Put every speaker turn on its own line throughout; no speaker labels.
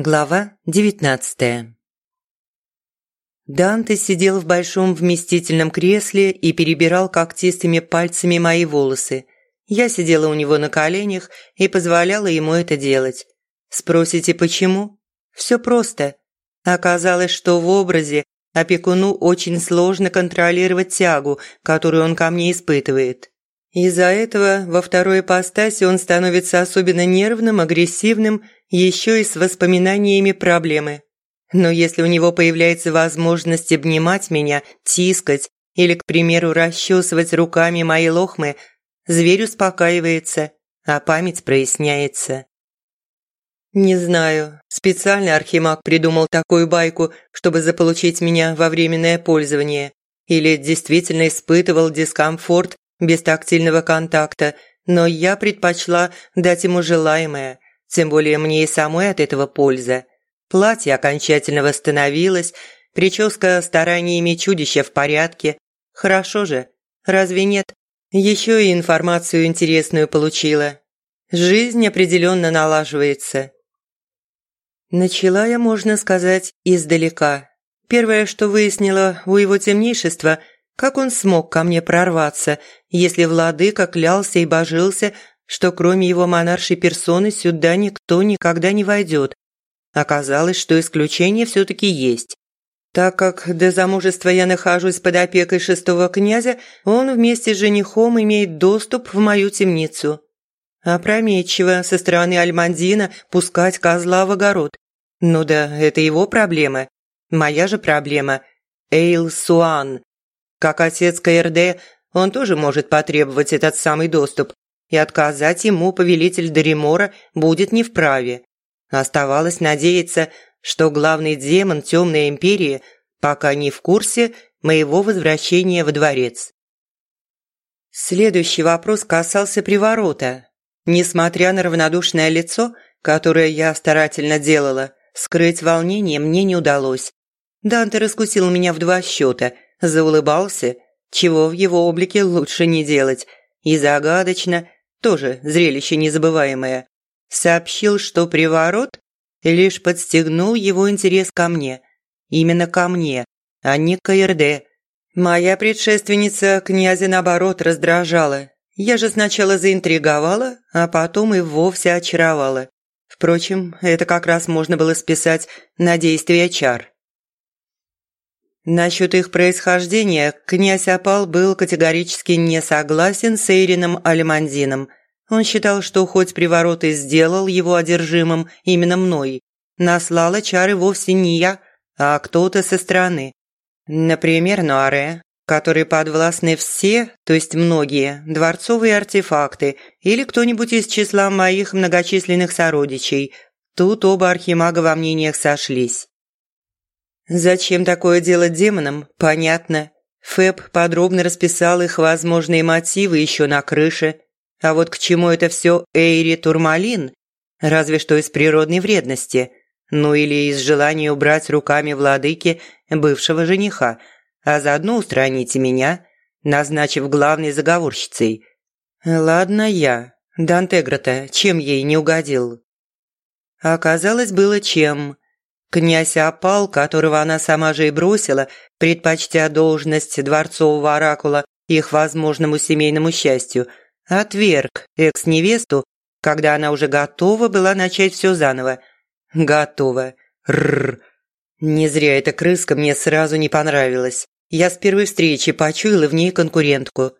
Глава девятнадцатая Данте сидел в большом вместительном кресле и перебирал когтистыми пальцами мои волосы. Я сидела у него на коленях и позволяла ему это делать. Спросите, почему? Все просто. Оказалось, что в образе опекуну очень сложно контролировать тягу, которую он ко мне испытывает. Из-за этого во второй ипостаси он становится особенно нервным, агрессивным еще и с воспоминаниями проблемы. Но если у него появляется возможность обнимать меня, тискать или, к примеру, расчесывать руками мои лохмы, зверь успокаивается, а память проясняется. Не знаю, специально Архимаг придумал такую байку, чтобы заполучить меня во временное пользование, или действительно испытывал дискомфорт без тактильного контакта, но я предпочла дать ему желаемое – тем более мне и самой от этого польза. Платье окончательно восстановилось, прическа стараниями чудища в порядке. Хорошо же, разве нет? Еще и информацию интересную получила. Жизнь определенно налаживается. Начала я, можно сказать, издалека. Первое, что выяснила у его темнейшества, как он смог ко мне прорваться, если владыка клялся и божился, что кроме его монаршей персоны сюда никто никогда не войдет. Оказалось, что исключение все-таки есть. Так как до замужества я нахожусь под опекой шестого князя, он вместе с женихом имеет доступ в мою темницу. Опрометчиво со стороны Альмандина пускать козла в огород. Ну да, это его проблема. Моя же проблема – Эйл Суан. Как отец КРД, он тоже может потребовать этот самый доступ, и отказать ему повелитель Даримора будет не вправе. Оставалось надеяться, что главный демон Темной Империи пока не в курсе моего возвращения во дворец. Следующий вопрос касался приворота. Несмотря на равнодушное лицо, которое я старательно делала, скрыть волнение мне не удалось. Данте раскусил меня в два счета, заулыбался, чего в его облике лучше не делать, и загадочно, тоже зрелище незабываемое, сообщил, что приворот лишь подстегнул его интерес ко мне. Именно ко мне, а не к КРД. Моя предшественница князя, наоборот, раздражала. Я же сначала заинтриговала, а потом и вовсе очаровала. Впрочем, это как раз можно было списать на действие чар. Насчет их происхождения князь Апал был категорически не согласен с Эйрином Алимандином. Он считал, что хоть приворот и сделал его одержимым именно мной, наслала чары вовсе не я, а кто-то со стороны. Например, Нуаре, который подвластны все, то есть многие, дворцовые артефакты или кто-нибудь из числа моих многочисленных сородичей. Тут оба архимага во мнениях сошлись. Зачем такое делать демонам, понятно. Фэб подробно расписал их возможные мотивы еще на крыше. А вот к чему это все Эйри Турмалин? Разве что из природной вредности. Ну или из желания убрать руками владыки бывшего жениха, а заодно устраните меня, назначив главной заговорщицей. Ладно я, Дантеграта, чем ей не угодил? Оказалось, было чем – Князь Апал, которого она сама же и бросила, предпочтя должность дворцового оракула их возможному семейному счастью, отверг экс-невесту, когда она уже готова была начать все заново. Готова. Рррр. Не зря эта крыска мне сразу не понравилась. Я с первой встречи почуяла в ней конкурентку.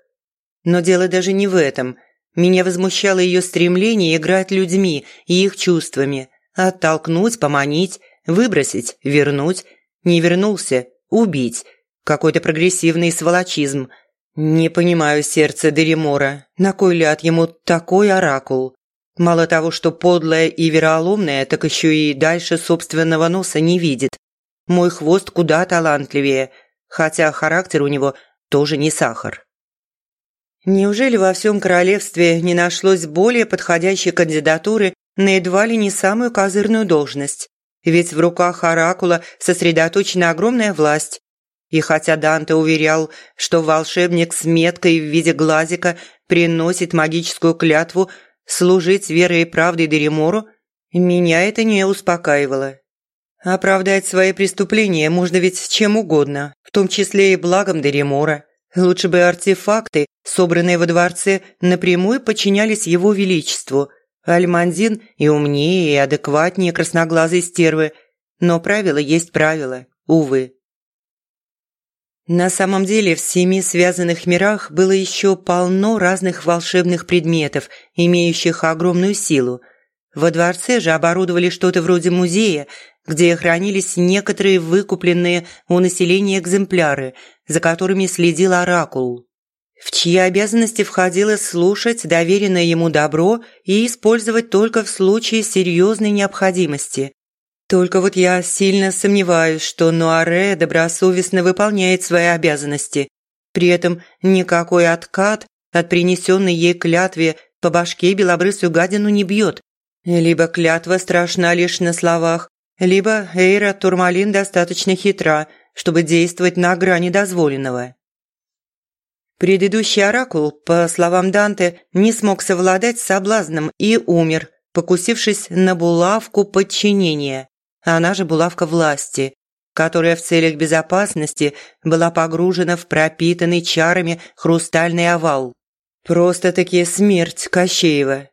Но дело даже не в этом. Меня возмущало ее стремление играть людьми и их чувствами. Оттолкнуть, поманить, Выбросить, вернуть, не вернулся, убить. Какой-то прогрессивный сволочизм. Не понимаю сердце Деремора. На кой ляд ему такой оракул? Мало того, что подлая и вероломная, так еще и дальше собственного носа не видит. Мой хвост куда талантливее, хотя характер у него тоже не сахар. Неужели во всем королевстве не нашлось более подходящей кандидатуры на едва ли не самую козырную должность? Ведь в руках Оракула сосредоточена огромная власть. И хотя Данте уверял, что волшебник с меткой в виде глазика приносит магическую клятву служить верой и правдой Деремору, Меня это не успокаивало. Оправдать свои преступления можно ведь чем угодно, в том числе и благом Деремора. Лучше бы артефакты, собранные во дворце, напрямую подчинялись его величеству. Альмандин и умнее, и адекватнее красноглазой стервы. Но правило есть правило, увы. На самом деле в семи связанных мирах было еще полно разных волшебных предметов, имеющих огромную силу. Во дворце же оборудовали что-то вроде музея, где хранились некоторые выкупленные у населения экземпляры, за которыми следил оракул, в чьи обязанности входило слушать доверенное ему добро и использовать только в случае серьезной необходимости. Только вот я сильно сомневаюсь, что Нуаре добросовестно выполняет свои обязанности. При этом никакой откат от принесенной ей клятве по башке белобрысую гадину не бьет. Либо клятва страшна лишь на словах, либо Эйра Турмалин достаточно хитра, чтобы действовать на грани дозволенного. Предыдущий оракул, по словам Данте, не смог совладать с соблазном и умер, покусившись на булавку подчинения она же булавка власти, которая в целях безопасности была погружена в пропитанный чарами хрустальный овал. Просто-таки смерть Кощеева.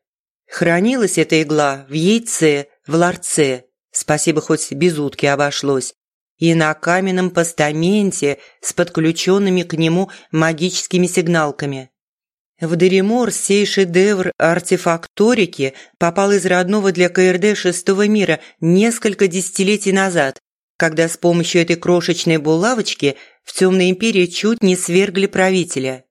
Хранилась эта игла в яйце, в ларце, спасибо хоть без утки обошлось, и на каменном постаменте с подключенными к нему магическими сигналками. В Деримор сей шедевр артефакторики попал из родного для КРД шестого мира несколько десятилетий назад, когда с помощью этой крошечной булавочки в Темной Империи чуть не свергли правителя.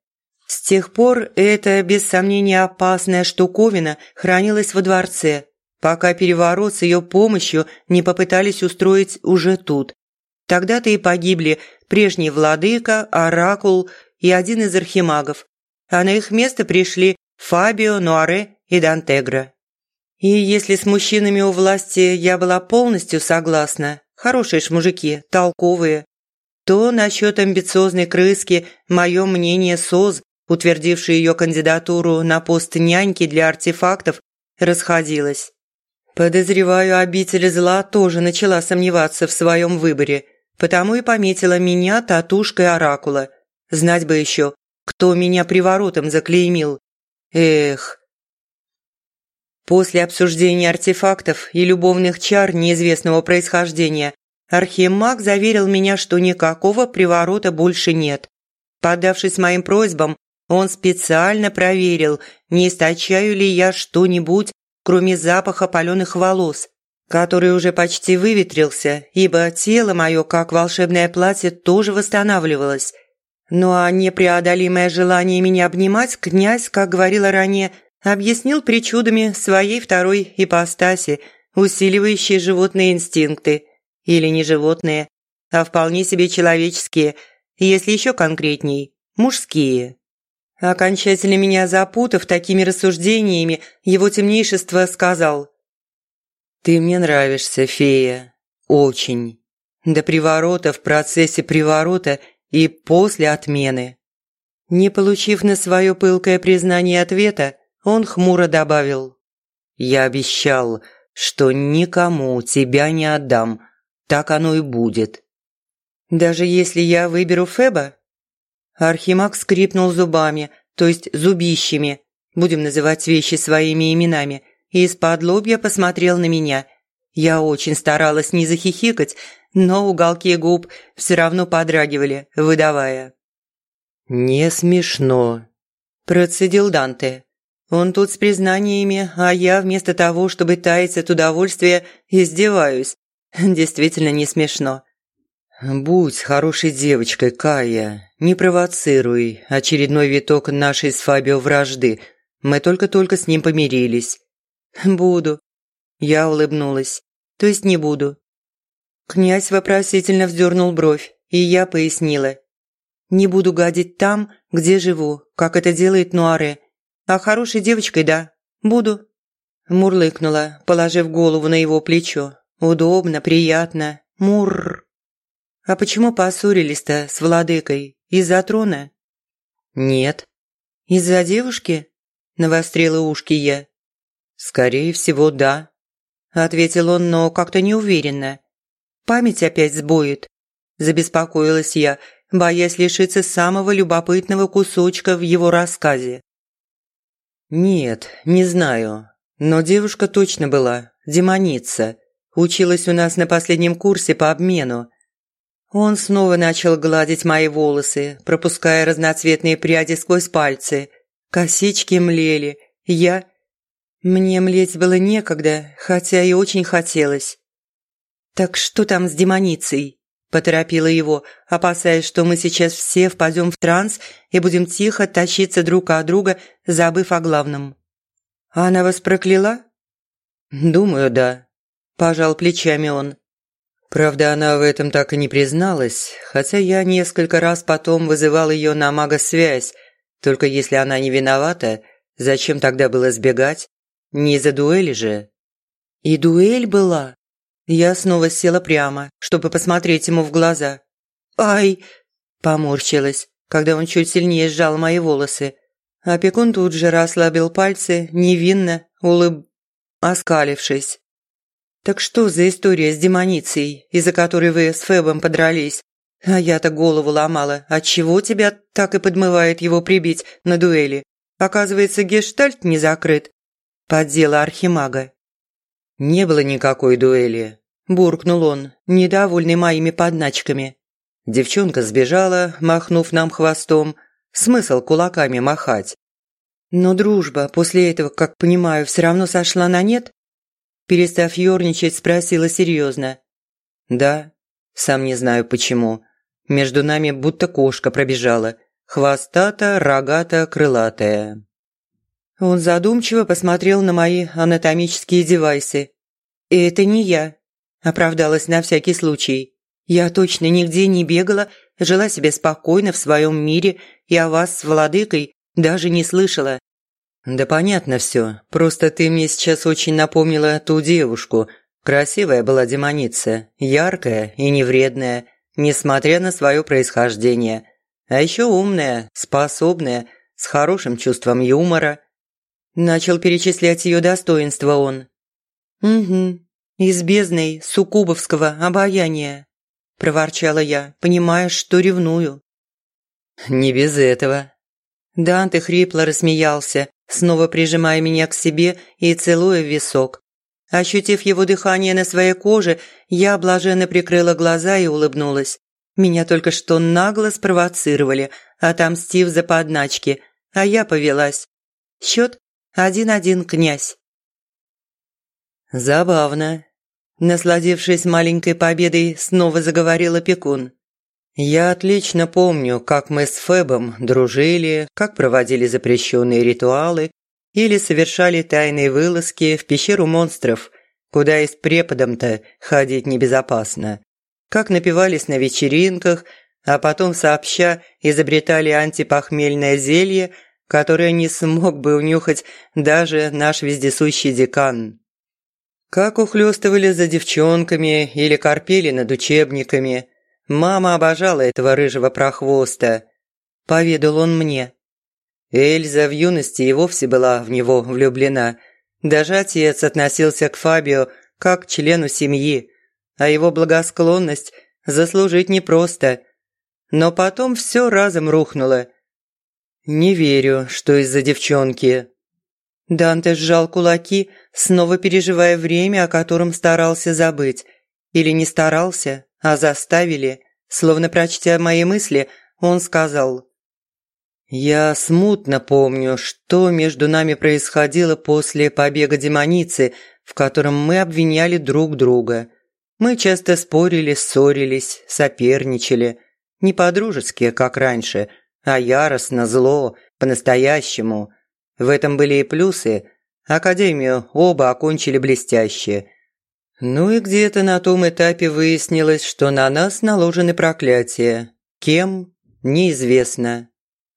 С тех пор эта, без сомнения, опасная штуковина хранилась во дворце, пока переворот с ее помощью не попытались устроить уже тут. Тогда-то и погибли прежний владыка, оракул и один из архимагов, а на их место пришли Фабио, Нуаре и Дантегра. И если с мужчинами у власти я была полностью согласна, хорошие ж мужики, толковые, то насчет амбициозной крыски мое мнение СОЗ, утвердивший ее кандидатуру на пост няньки для артефактов, расходилось. Подозреваю, обитель зла тоже начала сомневаться в своем выборе, потому и пометила меня татушкой оракула. Знать бы еще, кто меня приворотом заклеймил. Эх. После обсуждения артефактов и любовных чар неизвестного происхождения Архимаг заверил меня, что никакого приворота больше нет. Поддавшись моим просьбам, он специально проверил, не источаю ли я что-нибудь, кроме запаха паленых волос, который уже почти выветрился, ибо тело мое, как волшебное платье, тоже восстанавливалось. Ну а непреодолимое желание меня обнимать князь, как говорила ранее, объяснил причудами своей второй ипостаси, усиливающей животные инстинкты. Или не животные, а вполне себе человеческие, если еще конкретней, мужские. Окончательно меня запутав такими рассуждениями, его темнейшество сказал «Ты мне нравишься, фея, очень. До приворота в процессе приворота – и после отмены. Не получив на свое пылкое признание ответа, он хмуро добавил. «Я обещал, что никому тебя не отдам. Так оно и будет». «Даже если я выберу Феба?» Архимаг скрипнул зубами, то есть зубищами, будем называть вещи своими именами, и из-под лобья посмотрел на меня. Я очень старалась не захихикать, но уголки губ все равно подрагивали, выдавая. «Не смешно», – процедил Данте. «Он тут с признаниями, а я вместо того, чтобы таять от удовольствия, издеваюсь. Действительно не смешно». «Будь хорошей девочкой, Кая, не провоцируй очередной виток нашей с Фабио вражды. Мы только-только с ним помирились». «Буду». Я улыбнулась. «То есть не буду. Князь вопросительно вздернул бровь, и я пояснила. «Не буду гадить там, где живу, как это делает Нуаре. А хорошей девочкой, да, буду». Мурлыкнула, положив голову на его плечо. «Удобно, приятно. Мурр». «А почему поссорились-то с владыкой? Из-за трона?» «Нет». «Из-за девушки?» – навострила ушки я. «Скорее всего, да». ответил он, но как-то неуверенно. Память опять сбоит. Забеспокоилась я, боясь лишиться самого любопытного кусочка в его рассказе. «Нет, не знаю. Но девушка точно была, демоница. Училась у нас на последнем курсе по обмену. Он снова начал гладить мои волосы, пропуская разноцветные пряди сквозь пальцы. Косички млели. Я... Мне млеть было некогда, хотя и очень хотелось. «Так что там с демоницей?» – поторопила его, опасаясь, что мы сейчас все впадем в транс и будем тихо тащиться друг от друга, забыв о главном. «Она вас прокляла?» «Думаю, да», – пожал плечами он. Правда, она в этом так и не призналась, хотя я несколько раз потом вызывал ее на магосвязь. Только если она не виновата, зачем тогда было сбегать? Не из-за дуэли же. И дуэль была. Я снова села прямо, чтобы посмотреть ему в глаза. «Ай!» – поморщилась, когда он чуть сильнее сжал мои волосы. Опекун тут же расслабил пальцы, невинно, улыб... оскалившись. «Так что за история с демоницей, из-за которой вы с Фебом подрались? А я-то голову ломала. Отчего тебя так и подмывает его прибить на дуэли? Оказывается, гештальт не закрыт. Поддела архимага. «Не было никакой дуэли», – буркнул он, недовольный моими подначками. Девчонка сбежала, махнув нам хвостом. Смысл кулаками махать. Но дружба после этого, как понимаю, все равно сошла на нет? Перестав ерничать, спросила серьезно. «Да, сам не знаю почему. Между нами будто кошка пробежала. Хвостата, рогата, крылатая». Он задумчиво посмотрел на мои анатомические девайсы. «Это не я», – оправдалась на всякий случай. «Я точно нигде не бегала, жила себе спокойно в своем мире и о вас с владыкой даже не слышала. «Да понятно все. Просто ты мне сейчас очень напомнила ту девушку. Красивая была демоница, яркая и невредная, несмотря на свое происхождение. А еще умная, способная, с хорошим чувством юмора». Начал перечислять ее достоинства он. «Угу, из бездной суккубовского обаяния», – проворчала я, понимая, что ревную. «Не без этого». Данте хрипло рассмеялся, снова прижимая меня к себе и целуя в висок. Ощутив его дыхание на своей коже, я блаженно прикрыла глаза и улыбнулась. Меня только что нагло спровоцировали, отомстив за подначки, а я повелась. Счет один-один, князь. Забавно. Насладившись маленькой победой, снова заговорил опекун. Я отлично помню, как мы с Фебом дружили, как проводили запрещенные ритуалы или совершали тайные вылазки в пещеру монстров, куда и с преподом-то ходить небезопасно. Как напивались на вечеринках, а потом сообща изобретали антипохмельное зелье, которое не смог бы унюхать даже наш вездесущий декан. Как ухлёстывали за девчонками или корпели над учебниками – Мама обожала этого рыжего прохвоста. Поведал он мне. Эльза в юности и вовсе была в него влюблена. Даже отец относился к Фабио как к члену семьи, а его благосклонность заслужить непросто. Но потом все разом рухнуло. Не верю, что из-за девчонки. Данте сжал кулаки, снова переживая время, о котором старался забыть. Или не старался, а заставили. Словно прочтя мои мысли, он сказал. «Я смутно помню, что между нами происходило после побега демоницы, в котором мы обвиняли друг друга. Мы часто спорили, ссорились, соперничали. Не по-дружески, как раньше, а яростно, зло, по-настоящему. В этом были и плюсы. Академию оба окончили блестяще. Ну и где-то на том этапе выяснилось, что на нас наложены проклятия. Кем – неизвестно.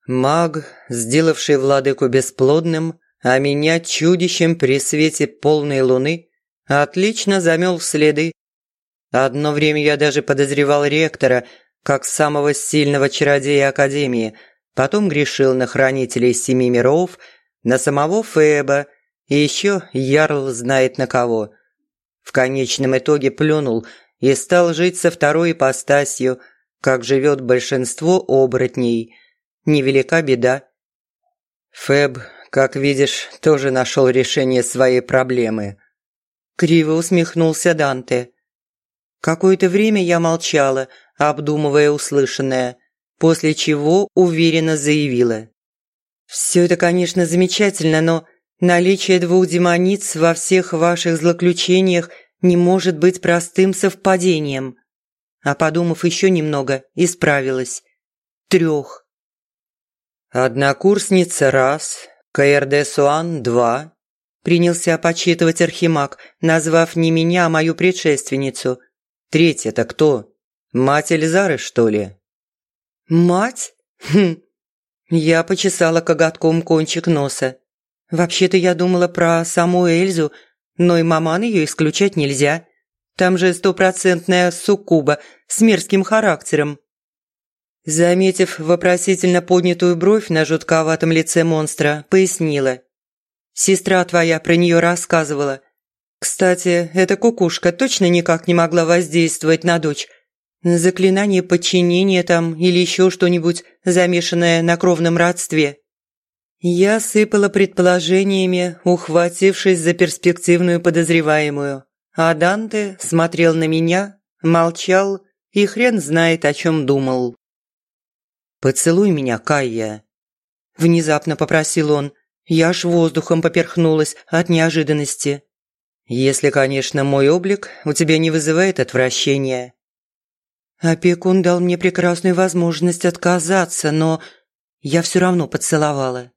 Маг, сделавший владыку бесплодным, а меня чудищем при свете полной луны, отлично замел следы. Одно время я даже подозревал ректора, как самого сильного чародея Академии, потом грешил на хранителей семи миров, на самого Феба и еще Ярл знает на кого – В конечном итоге плюнул и стал жить со второй ипостасью, как живет большинство оборотней. Невелика беда. Фэб, как видишь, тоже нашел решение своей проблемы. Криво усмехнулся Данте. Какое-то время я молчала, обдумывая услышанное, после чего уверенно заявила. «Все это, конечно, замечательно, но наличие двух демониц во всех ваших злоключениях не может быть простым совпадением». А подумав еще немного, исправилась. Трех. «Однокурсница раз, КРД Суан два», принялся почитывать Архимаг, назвав не меня, а мою предшественницу. «Третья-то кто? Мать Эльзары, что ли?» «Мать? Хм, я почесала коготком кончик носа. Вообще-то я думала про саму Эльзу, но и маман ее исключать нельзя. Там же стопроцентная суккуба с мерзким характером. Заметив вопросительно поднятую бровь на жутковатом лице монстра, пояснила. «Сестра твоя про нее рассказывала. Кстати, эта кукушка точно никак не могла воздействовать на дочь, Заклинание подчинения там или еще что-нибудь, замешанное на кровном родстве. Я сыпала предположениями, ухватившись за перспективную подозреваемую. А Данте смотрел на меня, молчал и хрен знает, о чем думал. «Поцелуй меня, Кайя!» Внезапно попросил он. Я аж воздухом поперхнулась от неожиданности. «Если, конечно, мой облик у тебя не вызывает отвращения». Опекун дал мне прекрасную возможность отказаться, но я все равно поцеловала.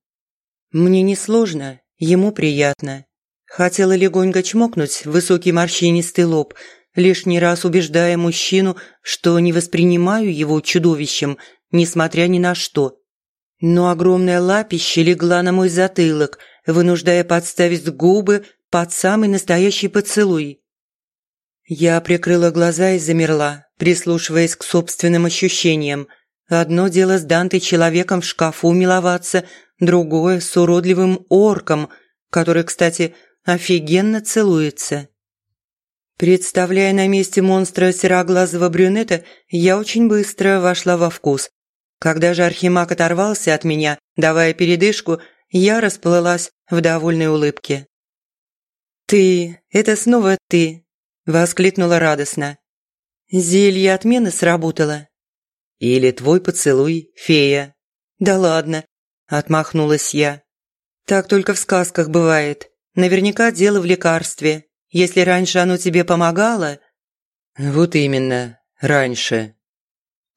Мне несложно, ему приятно. Хотела легонько чмокнуть высокий морщинистый лоб, лишний раз убеждая мужчину, что не воспринимаю его чудовищем, несмотря ни на что. Но огромное лапище легла на мой затылок, вынуждая подставить губы под самый настоящий поцелуй. Я прикрыла глаза и замерла, прислушиваясь к собственным ощущениям. Одно дело с Дантой человеком в шкафу миловаться, другое с уродливым орком, который, кстати, офигенно целуется. Представляя на месте монстра сероглазого брюнета, я очень быстро вошла во вкус. Когда же Архимаг оторвался от меня, давая передышку, я расплылась в довольной улыбке. «Ты, это снова ты!» – воскликнула радостно. Зелье отмены сработало. Или твой поцелуй, фея. Да ладно, отмахнулась я. Так только в сказках бывает. Наверняка дело в лекарстве. Если раньше оно тебе помогало... Вот именно, раньше.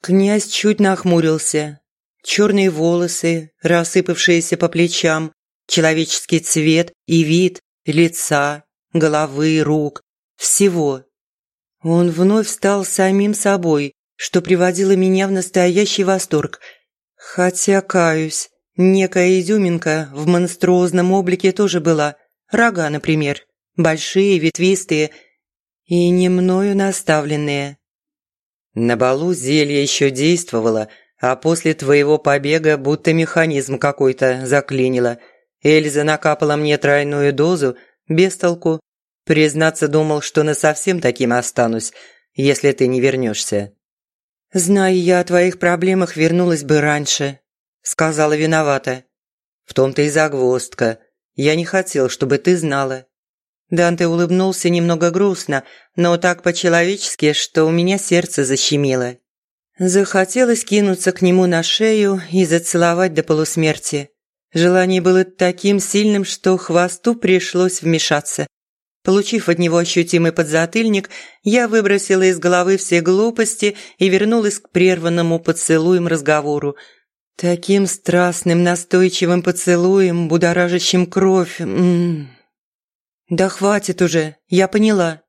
Князь чуть нахмурился. Черные волосы, рассыпавшиеся по плечам, человеческий цвет и вид лица, головы, рук, всего. Он вновь стал самим собой, что приводило меня в настоящий восторг. Хотя, каюсь, некая изюминка в монструозном облике тоже была. Рога, например, большие, ветвистые и не мною наставленные. На балу зелье еще действовало, а после твоего побега будто механизм какой-то заклинило. Эльза накапала мне тройную дозу, без толку, Признаться, думал, что насовсем таким останусь, если ты не вернешься. «Зная я о твоих проблемах, вернулась бы раньше», – сказала виновата. «В том-то и загвоздка. Я не хотел, чтобы ты знала». Данте улыбнулся немного грустно, но так по-человечески, что у меня сердце защемило. Захотелось кинуться к нему на шею и зацеловать до полусмерти. Желание было таким сильным, что хвосту пришлось вмешаться. Получив от него ощутимый подзатыльник, я выбросила из головы все глупости и вернулась к прерванному поцелуем разговору. Таким страстным, настойчивым поцелуем, будоражащим кровь. М -м -м. «Да хватит уже, я поняла».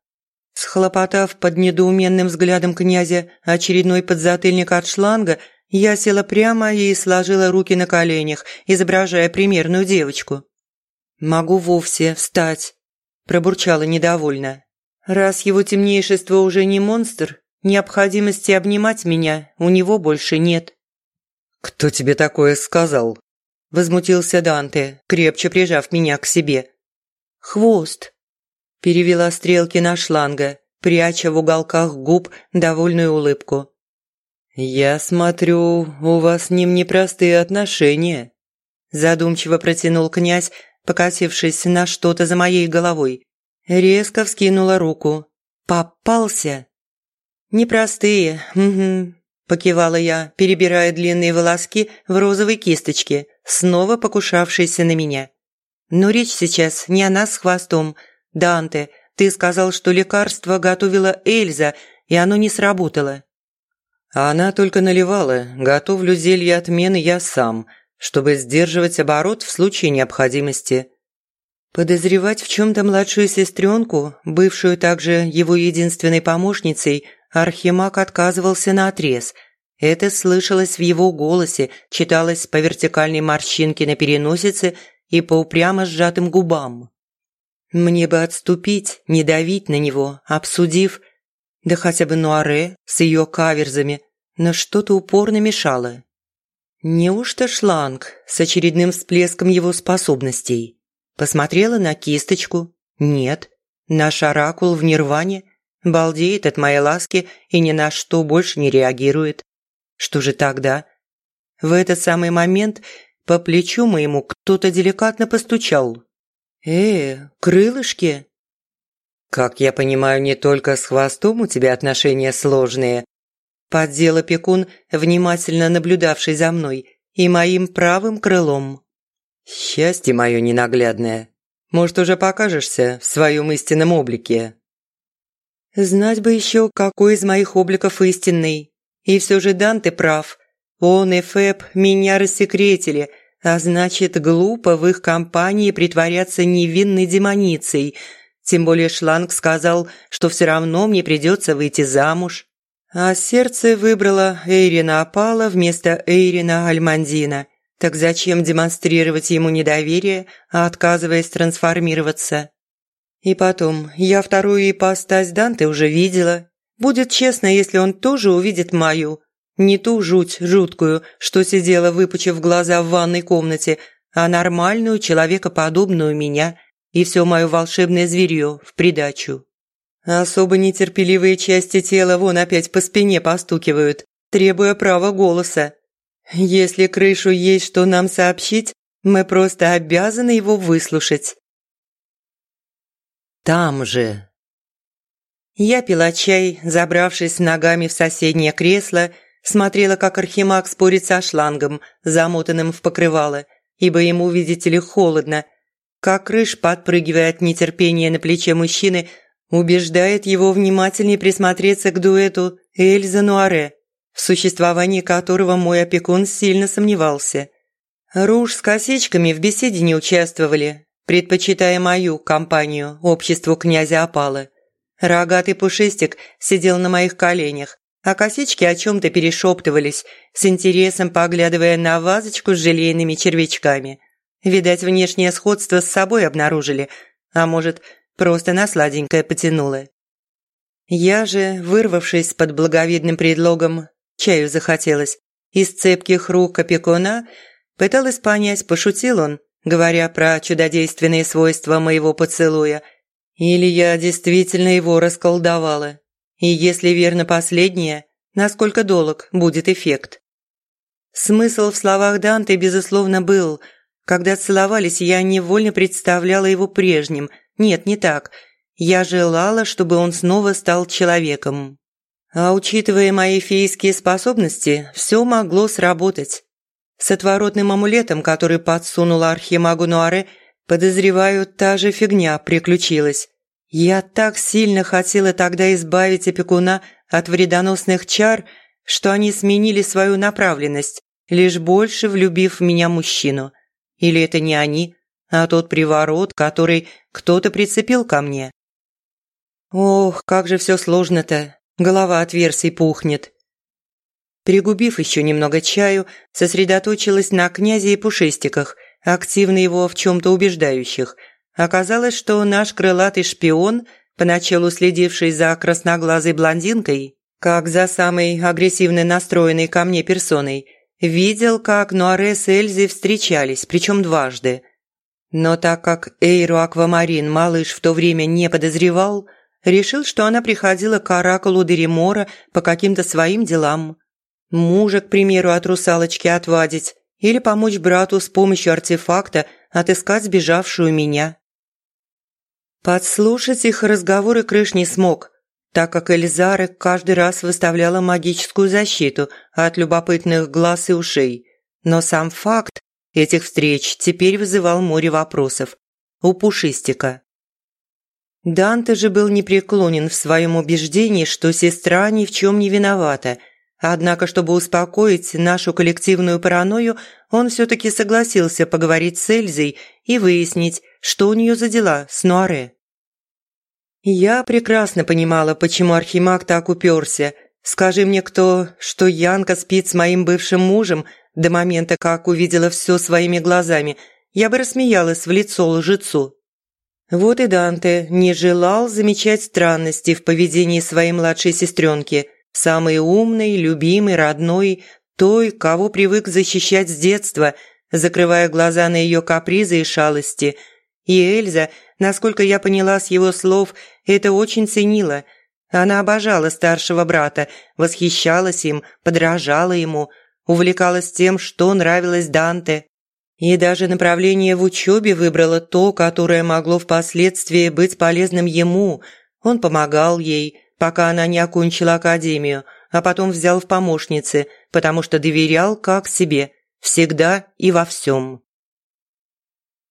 Схлопотав под недоуменным взглядом князя очередной подзатыльник от шланга, я села прямо и сложила руки на коленях, изображая примерную девочку. «Могу вовсе встать» пробурчала недовольно. «Раз его темнейшество уже не монстр, необходимости обнимать меня у него больше нет». «Кто тебе такое сказал?» Возмутился Данте, крепче прижав меня к себе. «Хвост». Перевела стрелки на шланга, пряча в уголках губ довольную улыбку. «Я смотрю, у вас с ним непростые отношения», задумчиво протянул князь, покосившись на что-то за моей головой. Резко вскинула руку. «Попался?» «Непростые, угу», – покивала я, перебирая длинные волоски в розовой кисточке, снова покушавшейся на меня. «Но речь сейчас не о нас с хвостом. Данте, ты сказал, что лекарство готовила Эльза, и оно не сработало».
Она только наливала, готовлю зелье отмены я сам, чтобы сдерживать оборот в случае необходимости.
Подозревать в чем-то младшую сестренку, бывшую также его единственной помощницей, Архимаг отказывался на отрез. Это слышалось в его голосе, читалось по вертикальной морщинке на переносице и по упрямо сжатым губам. Мне бы отступить, не давить на него, обсудив, да хотя бы Нуаре с ее каверзами, но что-то упорно мешало. Неужто шланг с очередным всплеском его способностей? Посмотрела на кисточку. Нет. Наш оракул в нирване. Балдеет от моей ласки и ни на что больше не реагирует. Что же тогда? В этот самый момент по плечу моему кто-то деликатно постучал. «Э, крылышки?»
«Как я понимаю, не только с хвостом у тебя отношения сложные»,
поддел опекун, внимательно наблюдавший за мной, и моим правым крылом.
«Счастье мое ненаглядное. Может, уже покажешься в своем истинном облике?»
«Знать бы еще, какой из моих обликов истинный. И все же Данте прав. Он и Фэб меня рассекретили, а значит, глупо в их компании притворяться невинной демоницей. Тем более Шланг сказал, что все равно мне придется выйти замуж. А сердце выбрало Эйрина Апала вместо Эйрина Альмандина. Так зачем демонстрировать ему недоверие, а отказываясь трансформироваться? И потом, я вторую ипостась Данте уже видела. Будет честно, если он тоже увидит мою. Не ту жуть жуткую, что сидела, выпучив глаза в ванной комнате, а нормальную, человекоподобную меня и все мое волшебное зверье в придачу. Особо нетерпеливые части тела вон опять по спине постукивают, требуя права голоса. Если крышу есть что нам сообщить, мы просто обязаны его выслушать.
Там же.
Я пила чай, забравшись ногами в соседнее кресло, смотрела, как Архимаг спорит со шлангом, замотанным в покрывало, ибо ему, видите ли, холодно. Как крыш, подпрыгивая от нетерпения на плече мужчины, убеждает его внимательнее присмотреться к дуэту Эльза Нуаре в существовании которого мой опекун сильно сомневался. Руж с косичками в беседе не участвовали, предпочитая мою компанию обществу князя Опала. Рогатый пушистик сидел на моих коленях, а косички о чем-то перешептывались, с интересом поглядывая на вазочку с желейными червячками. Видать, внешнее сходство с собой обнаружили, а может, просто на сладенькое потянуло. Я же, вырвавшись под благовидным предлогом чаю захотелось. Из цепких рук опекуна пыталась понять, пошутил он, говоря про чудодейственные свойства моего поцелуя, или я действительно его расколдовала. И если верно последнее, насколько долг будет эффект. Смысл в словах Данте, безусловно, был. Когда целовались, я невольно представляла его прежним. Нет, не так. Я желала, чтобы он снова стал человеком. А учитывая мои фейские способности, все могло сработать. С отворотным амулетом, который подсунула архимагу Нуаре, подозреваю, та же фигня приключилась. Я так сильно хотела тогда избавить опекуна от вредоносных чар, что они сменили свою направленность, лишь больше влюбив в меня мужчину. Или это не они, а тот приворот, который кто-то прицепил ко мне. Ох, как же все сложно-то. Голова от версий пухнет. Пригубив еще немного чаю, сосредоточилась на князе и пушистиках, активно его в чем-то убеждающих. Оказалось, что наш крылатый шпион, поначалу следивший за красноглазой блондинкой, как за самой агрессивно настроенной ко мне персоной, видел, как Нуаре с Эльзи встречались, причем дважды. Но так как Эйру Аквамарин малыш в то время не подозревал, решил, что она приходила к оракулу Деримора по каким-то своим делам. Мужа, к примеру, от русалочки отвадить или помочь брату с помощью артефакта отыскать сбежавшую меня. Подслушать их разговоры Крыш не смог, так как Эльзара каждый раз выставляла магическую защиту от любопытных глаз и ушей. Но сам факт этих встреч теперь вызывал море вопросов. У Пушистика. Данте же был непреклонен в своем убеждении, что сестра ни в чем не виновата. Однако, чтобы успокоить нашу коллективную паранойю, он все-таки согласился поговорить с Эльзой и выяснить, что у нее за дела с Нуаре. Я прекрасно понимала, почему Архимаг так уперся. Скажи мне кто, что Янка спит с моим бывшим мужем до момента, как увидела все своими глазами, я бы рассмеялась в лицо лжецу. Вот и Данте не желал замечать странности в поведении своей младшей сестренки, самой умной, любимой, родной, той, кого привык защищать с детства, закрывая глаза на ее капризы и шалости. И Эльза, насколько я поняла с его слов, это очень ценила. Она обожала старшего брата, восхищалась им, подражала ему, увлекалась тем, что нравилось Данте. И даже направление в учебе выбрала то, которое могло впоследствии быть полезным ему. Он помогал ей, пока она не окончила академию, а потом взял в помощницы, потому что доверял как себе, всегда и во всем.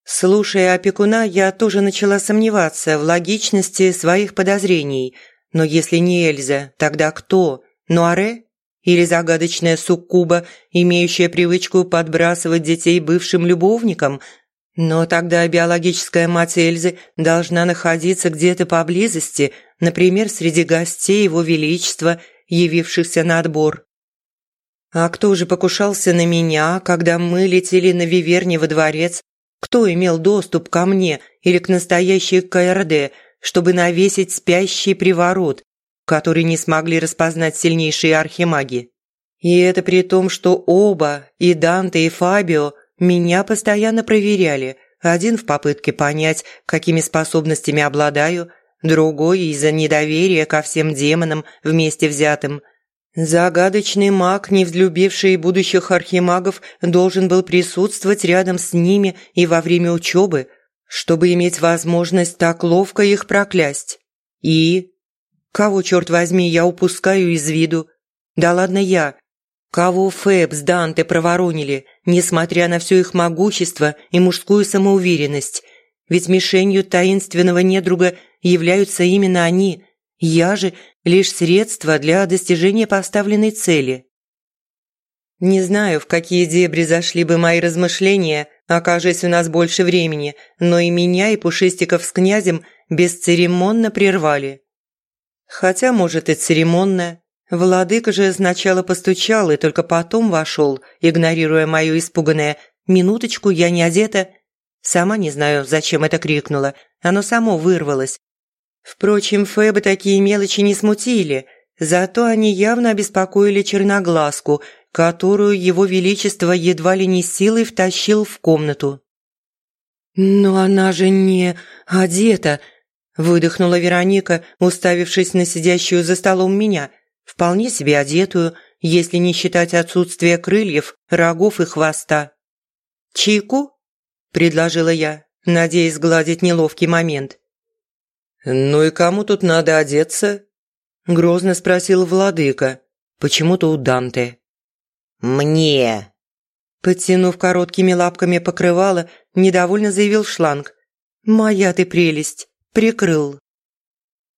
Слушая опекуна, я тоже начала сомневаться в логичности своих подозрений. Но если не Эльза, тогда кто? Нуаре? Или загадочная суккуба, имеющая привычку подбрасывать детей бывшим любовникам? Но тогда биологическая мать Эльзы должна находиться где-то поблизости, например, среди гостей Его Величества, явившихся на отбор. А кто же покушался на меня, когда мы летели на Виверне во дворец? Кто имел доступ ко мне или к настоящей КРД, чтобы навесить спящий приворот, который не смогли распознать сильнейшие архимаги. И это при том, что оба, и Данте, и Фабио, меня постоянно проверяли, один в попытке понять, какими способностями обладаю, другой из-за недоверия ко всем демонам вместе взятым. Загадочный маг, не взлюбивший будущих архимагов, должен был присутствовать рядом с ними и во время учебы, чтобы иметь возможность так ловко их проклясть. И Кого, черт возьми, я упускаю из виду? Да ладно я. Кого Фэб с Данте проворонили, несмотря на все их могущество и мужскую самоуверенность? Ведь мишенью таинственного недруга являются именно они. Я же лишь средство для достижения поставленной цели. Не знаю, в какие дебри зашли бы мои размышления, окажись у нас больше времени, но и меня, и Пушистиков с князем бесцеремонно прервали. Хотя, может, и церемонно. Владыка же сначала постучал и только потом вошел, игнорируя мое испуганное «минуточку, я не одета». Сама не знаю, зачем это крикнула. Оно само вырвалось. Впрочем, Фэбы такие мелочи не смутили, зато они явно обеспокоили черноглазку, которую его величество едва ли не силой втащил в комнату. «Но она же не одета», Выдохнула Вероника, уставившись на сидящую за столом меня, вполне себе одетую, если не считать отсутствие крыльев, рогов и хвоста. «Чайку?» – предложила я, надеясь сгладить неловкий момент.
«Ну и кому тут надо одеться?» – грозно спросил владыка, почему-то у Данте.
«Мне!» Подтянув короткими лапками покрывало, недовольно заявил шланг. «Моя ты прелесть!» Прикрыл.